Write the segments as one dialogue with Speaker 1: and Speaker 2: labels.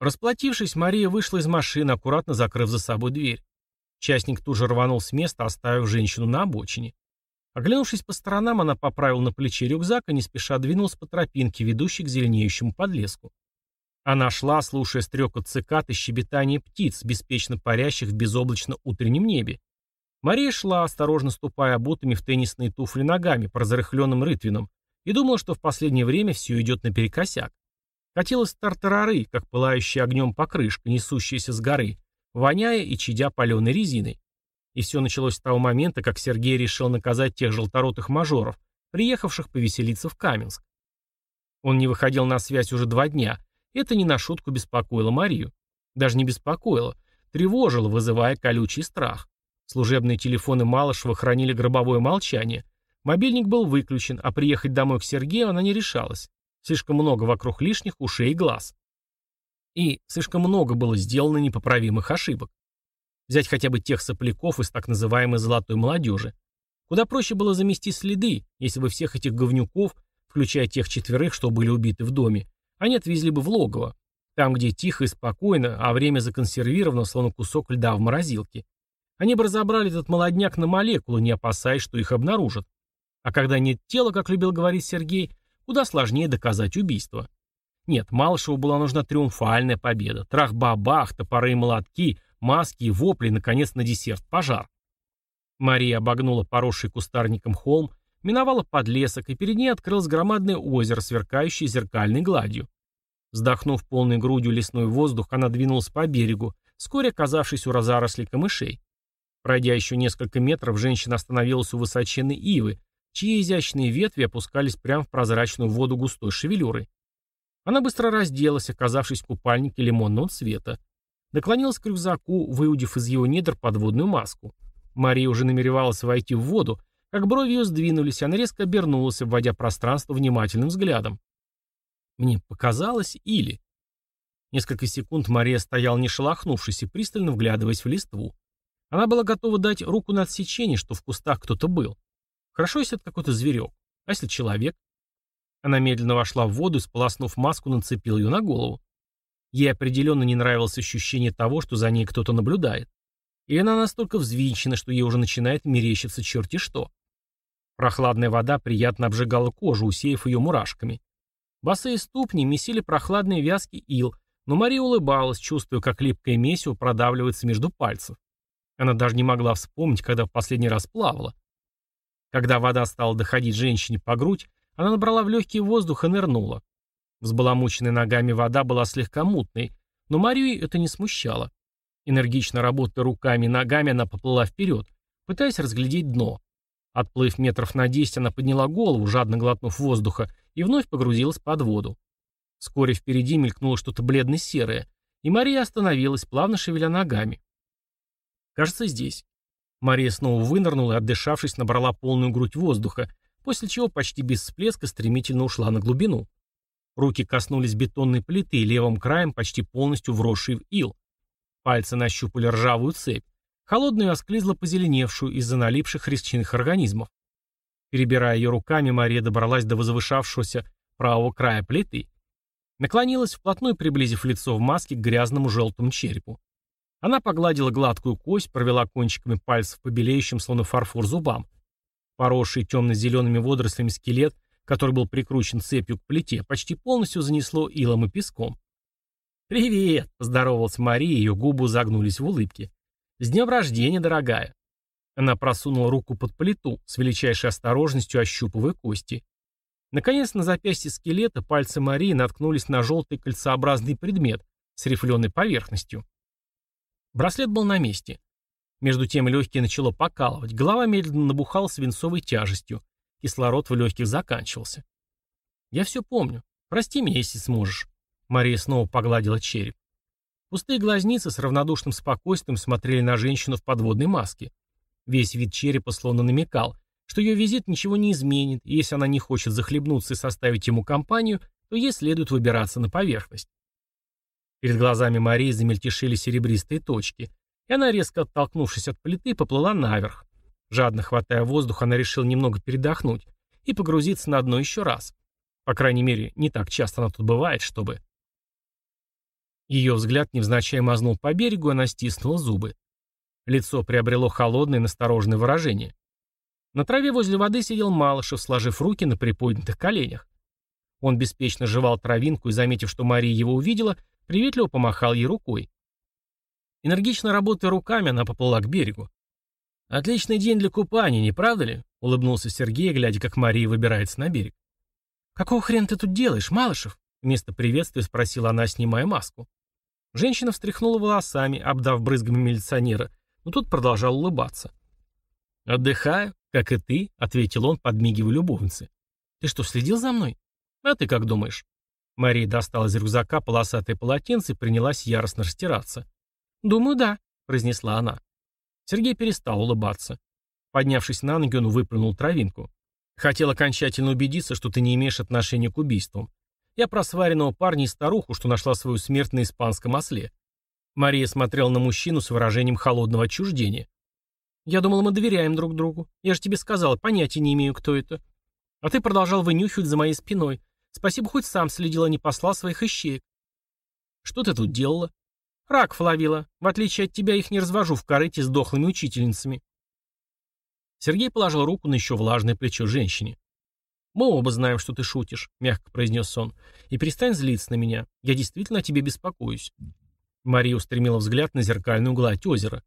Speaker 1: Расплатившись, Мария вышла из машины, аккуратно закрыв за собой дверь. Частник тут же рванул с места, оставив женщину на обочине. Оглянувшись по сторонам, она поправила на плече рюкзак и не спеша двинулась по тропинке, ведущей к зеленеющему подлеску. Она шла, слушая стрекот цикад и щебетание птиц, беспечно парящих в безоблачно-утреннем небе. Мария шла, осторожно ступая обутыми в теннисные туфли ногами по разрыхленным рытвинам, и думала, что в последнее время все идет наперекосяк. Хотелось тартарары, как пылающая огнем покрышка, несущаяся с горы, воняя и чадя паленой резиной. И все началось с того момента, как Сергей решил наказать тех желторотых мажоров, приехавших повеселиться в Каменск. Он не выходил на связь уже два дня, это не на шутку беспокоило Марию. Даже не беспокоило, тревожило, вызывая колючий страх. Служебные телефоны Малышева хранили гробовое молчание. Мобильник был выключен, а приехать домой к Сергею она не решалась. Слишком много вокруг лишних ушей и глаз. И слишком много было сделано непоправимых ошибок. Взять хотя бы тех сопляков из так называемой «золотой молодежи». Куда проще было замести следы, если бы всех этих говнюков, включая тех четверых, что были убиты в доме, они отвезли бы в логово, там, где тихо и спокойно, а время законсервировано, словно кусок льда в морозилке. Они бы разобрали этот молодняк на молекулы, не опасаясь, что их обнаружат. А когда нет тела, как любил говорить Сергей, куда сложнее доказать убийство. Нет, Малышеву была нужна триумфальная победа. Трах-бабах, топоры и молотки, маски и вопли, наконец, на десерт пожар. Мария обогнула поросший кустарником холм, миновала подлесок, и перед ней открылось громадное озеро, сверкающее зеркальной гладью. Вздохнув полной грудью лесной воздух, она двинулась по берегу, вскоре оказавшись у разарослей камышей. Пройдя еще несколько метров, женщина остановилась у высоченной ивы, чьи изящные ветви опускались прямо в прозрачную воду густой шевелюрой. Она быстро разделась, оказавшись в купальнике лимонного цвета. Наклонилась к рюкзаку, выудив из его недр подводную маску. Мария уже намеревалась войти в воду, как брови ее сдвинулись, она резко обернулась, обводя пространство внимательным взглядом. Мне показалось, или... Несколько секунд Мария стояла не шелохнувшись и пристально вглядываясь в листву. Она была готова дать руку на отсечение, что в кустах кто-то был. Хорошо, если это какой-то зверек. А если человек? Она медленно вошла в воду и, сполоснув маску, нацепила ее на голову. Ей определенно не нравилось ощущение того, что за ней кто-то наблюдает. И она настолько взвинчена, что ей уже начинает мерещиться черти что. Прохладная вода приятно обжигала кожу, усеяв ее мурашками. Босые ступни месили прохладный вязкий ил, но Мария улыбалась, чувствуя, как липкое месиво продавливается между пальцев. Она даже не могла вспомнить, когда в последний раз плавала. Когда вода стала доходить женщине по грудь, она набрала в легкий воздух и нырнула. Взбаламученная ногами вода была слегка мутной, но Марию это не смущало. Энергично работая руками и ногами, она поплыла вперед, пытаясь разглядеть дно. Отплыв метров на десять, она подняла голову, жадно глотнув воздуха, и вновь погрузилась под воду. Вскоре впереди мелькнуло что-то бледно-серое, и Мария остановилась, плавно шевеля ногами. «Кажется, здесь». Мария снова вынырнула и, отдышавшись, набрала полную грудь воздуха, после чего почти без всплеска стремительно ушла на глубину. Руки коснулись бетонной плиты, левым краем почти полностью вросшей в ил. Пальцы нащупали ржавую цепь холодную осклизло позеленевшую из-за налипших речных организмов. Перебирая ее руками, Мария добралась до возвышавшегося правого края плиты. Наклонилась, вплотную приблизив лицо в маске к грязному желтому черепу. Она погладила гладкую кость, провела кончиками пальцев по белеющим, словно фарфор, зубам. Поросший темно-зелеными водорослями скелет, который был прикручен цепью к плите, почти полностью занесло илом и песком. «Привет!» – поздоровалась Мария, ее губы загнулись в улыбке. «С днем рождения, дорогая!» Она просунула руку под плиту, с величайшей осторожностью ощупывая кости. Наконец, на запястье скелета пальцы Марии наткнулись на желтый кольцеобразный предмет с рифленой поверхностью. Браслет был на месте. Между тем легкие начало покалывать, голова медленно набухала свинцовой тяжестью, кислород в легких заканчивался. «Я все помню. Прости меня, если сможешь». Мария снова погладила череп. Пустые глазницы с равнодушным спокойствием смотрели на женщину в подводной маске. Весь вид черепа словно намекал, что ее визит ничего не изменит, и если она не хочет захлебнуться и составить ему компанию, то ей следует выбираться на поверхность. Перед глазами Марии замельтешили серебристые точки, и она, резко оттолкнувшись от плиты, поплыла наверх. Жадно хватая воздух, она решила немного передохнуть и погрузиться на дно еще раз. По крайней мере, не так часто она тут бывает, чтобы... Ее взгляд невзначай мазнул по берегу, она стиснула зубы. Лицо приобрело холодное настороженное выражение. На траве возле воды сидел Малышев, сложив руки на приподнятых коленях. Он беспечно жевал травинку и, заметив, что Мария его увидела, приветливо помахал ей рукой. Энергично работая руками, она поплыла к берегу. «Отличный день для купания, не правда ли?» — улыбнулся Сергей, глядя, как Мария выбирается на берег. «Какого хрена ты тут делаешь, Малышев?» — вместо приветствия спросила она, снимая маску. Женщина встряхнула волосами, обдав брызгами милиционера, но тут продолжал улыбаться. «Отдыхаю, как и ты», — ответил он, подмигивая любовнице. «Ты что, следил за мной? А ты как думаешь?» Мария достала из рюкзака полосатое полотенце и принялась яростно растираться. «Думаю, да», — произнесла она. Сергей перестал улыбаться. Поднявшись на ноги, он выплюнул травинку. «Хотел окончательно убедиться, что ты не имеешь отношения к убийствам. Я про сваренного парня и старуху, что нашла свою смерть на испанском осле». Мария смотрела на мужчину с выражением холодного отчуждения. «Я думала, мы доверяем друг другу. Я же тебе сказала, понятия не имею, кто это. А ты продолжал вынюхивать за моей спиной. Спасибо, хоть сам следил, а не послал своих ищеек». «Что ты тут делала?» Рак ловила. В отличие от тебя, их не развожу в корыте с дохлыми учительницами. Сергей положил руку на еще влажное плечо женщине. «Мы оба знаем, что ты шутишь», — мягко произнес он. «И перестань злиться на меня. Я действительно о тебе беспокоюсь». Мария устремила взгляд на зеркальную гладь озера.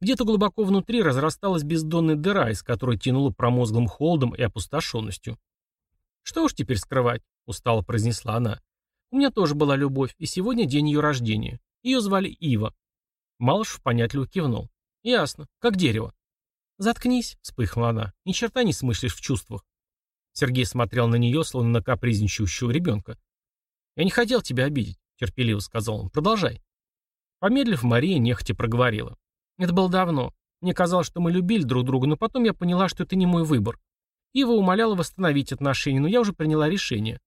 Speaker 1: Где-то глубоко внутри разрасталась бездонная дыра, из которой тянуло промозглым холодом и опустошенностью. «Что уж теперь скрывать», — устало произнесла она. «У меня тоже была любовь, и сегодня день ее рождения. Ее звали Ива. Малышев понятливо кивнул. Ясно. Как дерево. Заткнись, вспыхнула она. Ни черта не смыслишь в чувствах. Сергей смотрел на нее, словно на капризничающего ребенка. «Я не хотел тебя обидеть», — терпеливо сказал он. «Продолжай». Помедлив, Мария нехотя проговорила. «Это было давно. Мне казалось, что мы любили друг друга, но потом я поняла, что это не мой выбор. Ива умоляла восстановить отношения, но я уже приняла решение.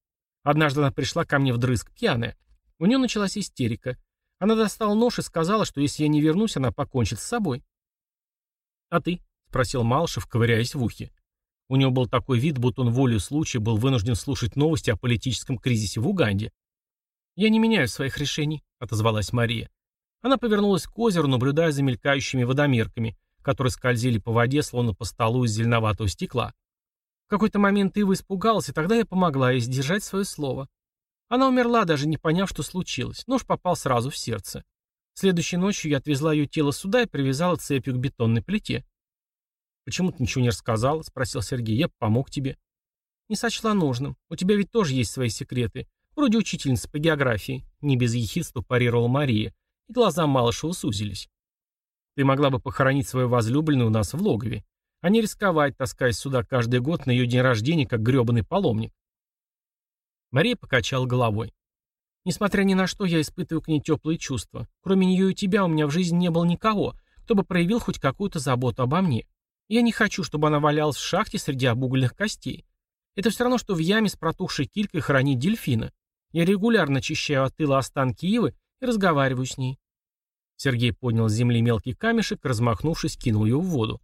Speaker 1: Однажды она пришла ко мне вдрызг, пьяная. У нее началась истерика. Она достала нож и сказала, что если я не вернусь, она покончит с собой. «А ты?» — спросил Малышев, ковыряясь в ухе. У него был такой вид, будто он волею случая был вынужден слушать новости о политическом кризисе в Уганде. «Я не меняю своих решений», — отозвалась Мария. Она повернулась к озеру, наблюдая за мелькающими водомерками, которые скользили по воде, словно по столу из зеленоватого стекла. В какой-то момент Ива испугалась, и тогда я помогла ей сдержать свое слово. Она умерла, даже не поняв, что случилось. Нож попал сразу в сердце. Следующей ночью я отвезла ее тело сюда и привязала цепью к бетонной плите. «Почему ты ничего не рассказал?» — спросил Сергей. «Я помог тебе». «Не сочла нужным. У тебя ведь тоже есть свои секреты. Вроде учительницы по географии». Не без ехидства парировала Мария, и глаза Малышева сузились. «Ты могла бы похоронить свою возлюбленную у нас в логове, а не рисковать, таскаясь сюда каждый год на ее день рождения, как гребаный паломник. Мария покачала головой. Несмотря ни на что, я испытываю к ней теплые чувства. Кроме нее и тебя у меня в жизни не было никого, кто бы проявил хоть какую-то заботу обо мне. Я не хочу, чтобы она валялась в шахте среди обугленных костей. Это все равно, что в яме с протухшей килькой хранить дельфина. Я регулярно очищаю от тыла останки Ивы и разговариваю с ней. Сергей поднял с земли мелкий камешек, размахнувшись, кинул его в воду.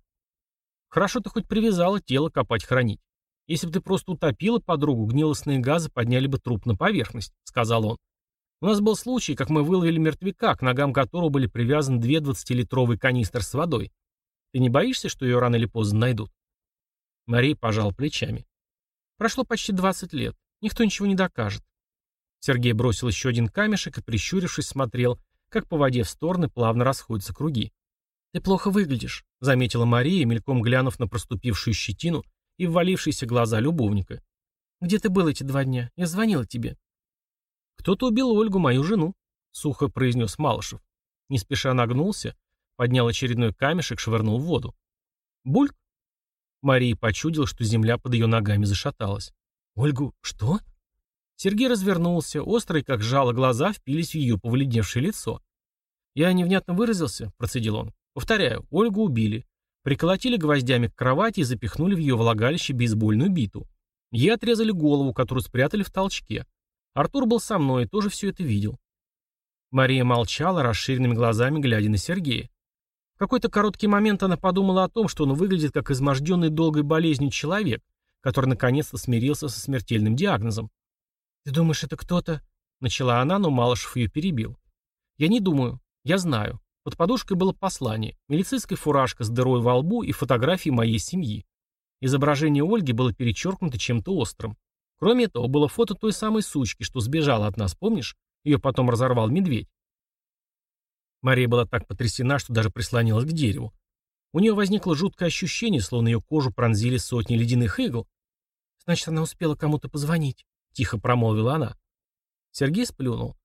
Speaker 1: Хорошо ты хоть привязала тело копать хранить. Если бы ты просто утопила подругу, гнилостные газы подняли бы труп на поверхность», — сказал он. «У нас был случай, как мы выловили мертвяка, к ногам которого были привязаны две двадцатилитровые канистры с водой. Ты не боишься, что ее рано или поздно найдут?» Мария пожал плечами. «Прошло почти двадцать лет. Никто ничего не докажет». Сергей бросил еще один камешек и, прищурившись, смотрел, как по воде в стороны плавно расходятся круги. «Ты плохо выглядишь», — заметила Мария, мельком глянув на проступившую щетину и ввалившиеся глаза любовника. «Где ты был эти два дня? Я звонила тебе». «Кто-то убил Ольгу, мою жену», — сухо произнес Малышев. Не спеша нагнулся, поднял очередной камешек, швырнул в воду. «Бульк?» Мария почудила, что земля под ее ногами зашаталась. «Ольгу, что?» Сергей развернулся, острые, как жало, глаза впились в ее повледневшее лицо. «Я невнятно выразился», — процедил он. «Повторяю, Ольгу убили. Приколотили гвоздями к кровати и запихнули в ее влагалище бейсбольную биту. Ей отрезали голову, которую спрятали в толчке. Артур был со мной и тоже все это видел. Мария молчала, расширенными глазами глядя на Сергея. В какой-то короткий момент она подумала о том, что он выглядит как изможденный долгой болезнью человек, который наконец-то смирился со смертельным диагнозом. «Ты думаешь, это кто-то?» — начала она, но Малышев ее перебил. Я не думаю. Я знаю. Под подушкой было послание, милицейская фуражка с дырой во лбу и фотографии моей семьи. Изображение Ольги было перечеркнуто чем-то острым. Кроме этого, было фото той самой сучки, что сбежала от нас, помнишь? Ее потом разорвал медведь. Мария была так потрясена, что даже прислонилась к дереву. У нее возникло жуткое ощущение, словно ее кожу пронзили сотни ледяных игл. «Значит, она успела кому-то позвонить», — тихо промолвила она. Сергей сплюнул.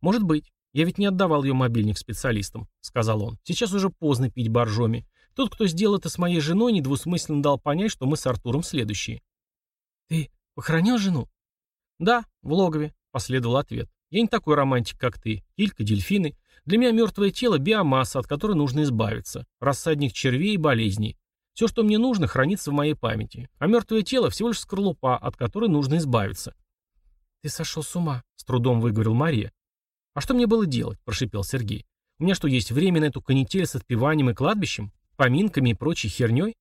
Speaker 1: «Может быть. Я ведь не отдавал ее мобильник специалистам», — сказал он. «Сейчас уже поздно пить боржоми. Тот, кто сделал это с моей женой, недвусмысленно дал понять, что мы с Артуром следующие». «Ты похоронил жену?» «Да, в логове», — последовал ответ. «Я не такой романтик, как ты. Килька, дельфины. Для меня мертвое тело – биомасса, от которой нужно избавиться. Рассадник червей и болезней. Все, что мне нужно, хранится в моей памяти. А мертвое тело – всего лишь скорлупа, от которой нужно избавиться. «Ты сошел с ума», — с трудом выговорил Мария. «А что мне было делать?» — прошипел Сергей. «У меня что, есть время на эту канитель с отпеванием и кладбищем? Поминками и прочей херней?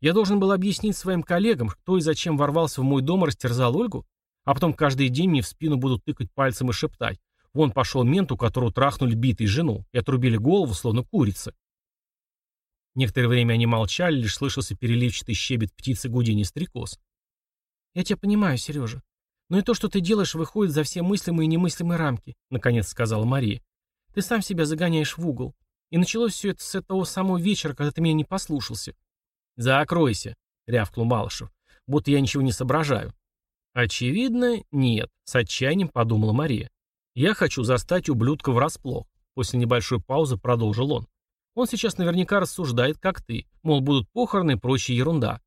Speaker 1: Я должен был объяснить своим коллегам, кто и зачем ворвался в мой дом и растерзал Ольгу? А потом каждый день мне в спину будут тыкать пальцем и шептать. Вон пошел мент, у которого трахнули битой жену, и отрубили голову, словно курица. Некоторое время они молчали, лишь слышался переливчатый щебет птицы гудени стрекоз. «Я тебя понимаю, Сережа. Но и то, что ты делаешь, выходит за все мыслимые и немыслимые рамки», — наконец сказала Мария. «Ты сам себя загоняешь в угол. И началось все это с того самого вечера, когда ты меня не послушался». «Закройся», — рявкнул Малышев, — «будто я ничего не соображаю». «Очевидно, нет», — с отчаянием подумала Мария. «Я хочу застать ублюдка врасплох», — после небольшой паузы продолжил он. «Он сейчас наверняка рассуждает, как ты, мол, будут похороны и прочая ерунда.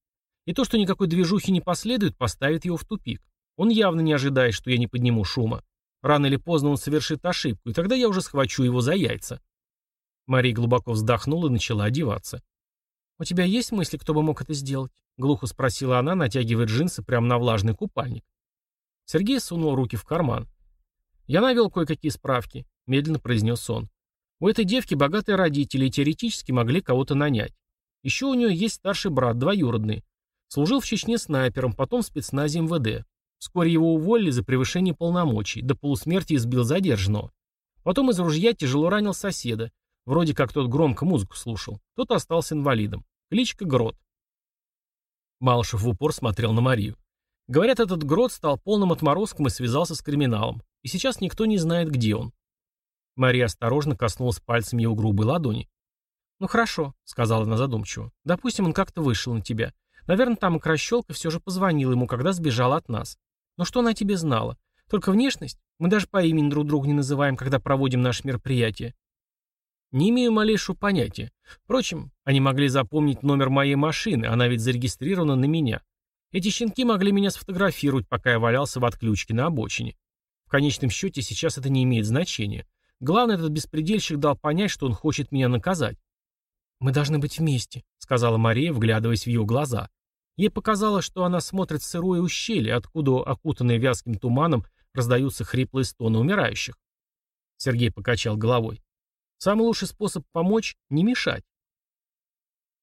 Speaker 1: И то, что никакой движухи не последует, поставит его в тупик. Он явно не ожидает, что я не подниму шума. Рано или поздно он совершит ошибку, и тогда я уже схвачу его за яйца». Мария глубоко вздохнула и начала одеваться. «У тебя есть мысли, кто бы мог это сделать?» — глухо спросила она, натягивая джинсы прямо на влажный купальник. Сергей сунул руки в карман. «Я навел кое-какие справки», — медленно произнес он. «У этой девки богатые родители и теоретически могли кого-то нанять. Еще у нее есть старший брат, двоюродный. Служил в Чечне снайпером, потом в спецназе МВД. Вскоре его уволили за превышение полномочий, до полусмерти избил задержанного. Потом из ружья тяжело ранил соседа. Вроде как тот громко музыку слушал. Тот остался инвалидом. Кличка Грот. Малышев в упор смотрел на Марию. Говорят, этот Грот стал полным отморозком и связался с криминалом. И сейчас никто не знает, где он. Мария осторожно коснулась пальцем его грубой ладони. «Ну хорошо», — сказала она задумчиво. «Допустим, он как-то вышел на тебя. Наверное, там и Кращелка все же позвонил ему, когда сбежал от нас. Но что она о тебе знала? Только внешность? Мы даже по имени друг друга не называем, когда проводим наше мероприятие. Не имею малейшего понятия. Впрочем, они могли запомнить номер моей машины, она ведь зарегистрирована на меня. Эти щенки могли меня сфотографировать, пока я валялся в отключке на обочине. В конечном счете сейчас это не имеет значения. Главное, этот беспредельщик дал понять, что он хочет меня наказать. «Мы должны быть вместе», — сказала Мария, вглядываясь в ее глаза. Ей показалось, что она смотрит в сырое ущелье, откуда, окутанные вязким туманом, раздаются хриплые стоны умирающих. Сергей покачал головой. Самый лучший способ помочь — не мешать.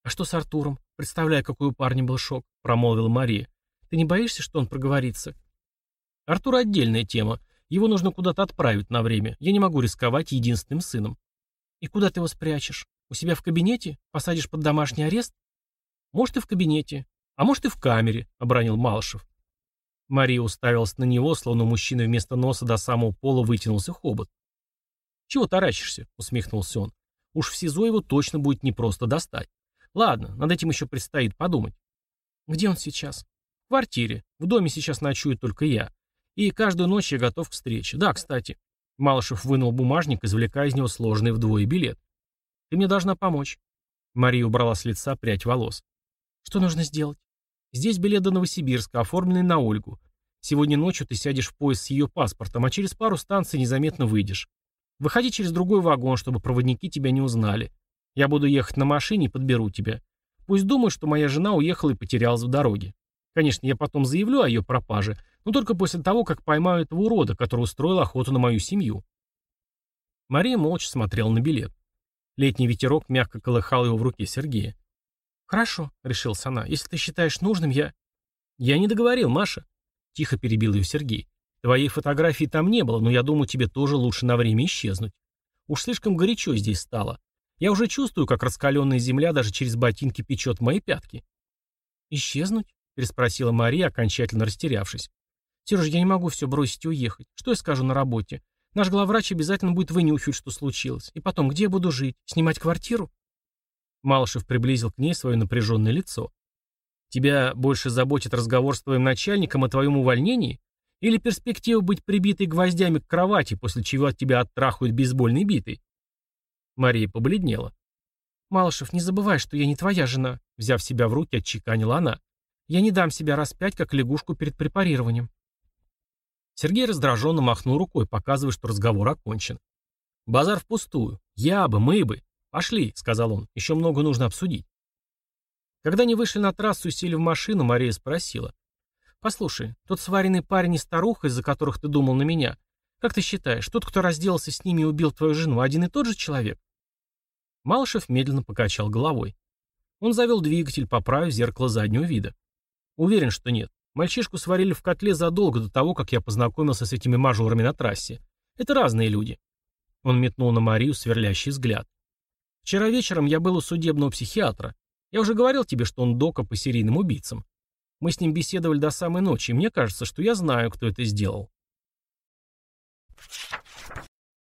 Speaker 1: «А что с Артуром? Представляю, какой у парня был шок», — промолвила Мария. «Ты не боишься, что он проговорится?» «Артур — отдельная тема. Его нужно куда-то отправить на время. Я не могу рисковать единственным сыном». «И куда ты его спрячешь? У себя в кабинете? Посадишь под домашний арест?» «Может, и в кабинете. А может, и в камере», — обронил Малышев. Мария уставилась на него, словно мужчина вместо носа до самого пола вытянулся хобот. «Чего таращишься?» — усмехнулся он. «Уж в СИЗО его точно будет непросто достать. Ладно, над этим еще предстоит подумать». «Где он сейчас?» «В квартире. В доме сейчас ночует только я. И каждую ночь я готов к встрече. Да, кстати». Малышев вынул бумажник, извлекая из него сложный вдвое билет. «Ты мне должна помочь». Мария убрала с лица прядь волос. «Что нужно сделать?» «Здесь билет до Новосибирска, оформленный на Ольгу. Сегодня ночью ты сядешь в поезд с ее паспортом, а через пару станций незаметно выйдешь. Выходи через другой вагон, чтобы проводники тебя не узнали. Я буду ехать на машине и подберу тебя. Пусть думают, что моя жена уехала и потерялась в дороге. Конечно, я потом заявлю о ее пропаже, но только после того, как поймаю этого урода, который устроил охоту на мою семью. Мария молча смотрела на билет. Летний ветерок мягко колыхал его в руке Сергея. «Хорошо», — решился она, — «если ты считаешь нужным, я...» «Я не договорил, Маша», — тихо перебил ее Сергей. «Твоей фотографии там не было, но я думаю, тебе тоже лучше на время исчезнуть. Уж слишком горячо здесь стало. Я уже чувствую, как раскаленная земля даже через ботинки печет мои пятки. «Исчезнуть?» — переспросила Мария, окончательно растерявшись. «Сереж, я не могу все бросить и уехать. Что я скажу на работе? Наш главврач обязательно будет вынюхивать, что случилось. И потом, где я буду жить? Снимать квартиру?» Малышев приблизил к ней свое напряженное лицо. «Тебя больше заботит разговор с твоим начальником о твоем увольнении? Или перспектива быть прибитой гвоздями к кровати, после чего от тебя оттрахают бейсбольной битой?» Мария побледнела. «Малышев, не забывай, что я не твоя жена», — взяв себя в руки, отчеканила она. «Я не дам себя распять, как лягушку перед препарированием». Сергей раздраженно махнул рукой, показывая, что разговор окончен. «Базар впустую. Я бы, мы бы. Пошли», — сказал он. «Еще много нужно обсудить». Когда они вышли на трассу и сели в машину, Мария спросила. «Послушай, тот сваренный парень и старуха, из-за которых ты думал на меня, как ты считаешь, тот, кто разделался с ними и убил твою жену, один и тот же человек?» Малышев медленно покачал головой. Он завел двигатель, поправив зеркало заднего вида. «Уверен, что нет. Мальчишку сварили в котле задолго до того, как я познакомился с этими мажорами на трассе. Это разные люди». Он метнул на Марию сверлящий взгляд. «Вчера вечером я был у судебного психиатра. Я уже говорил тебе, что он дока по серийным убийцам. Мы с ним беседовали до самой ночи, и мне кажется, что я знаю, кто это сделал».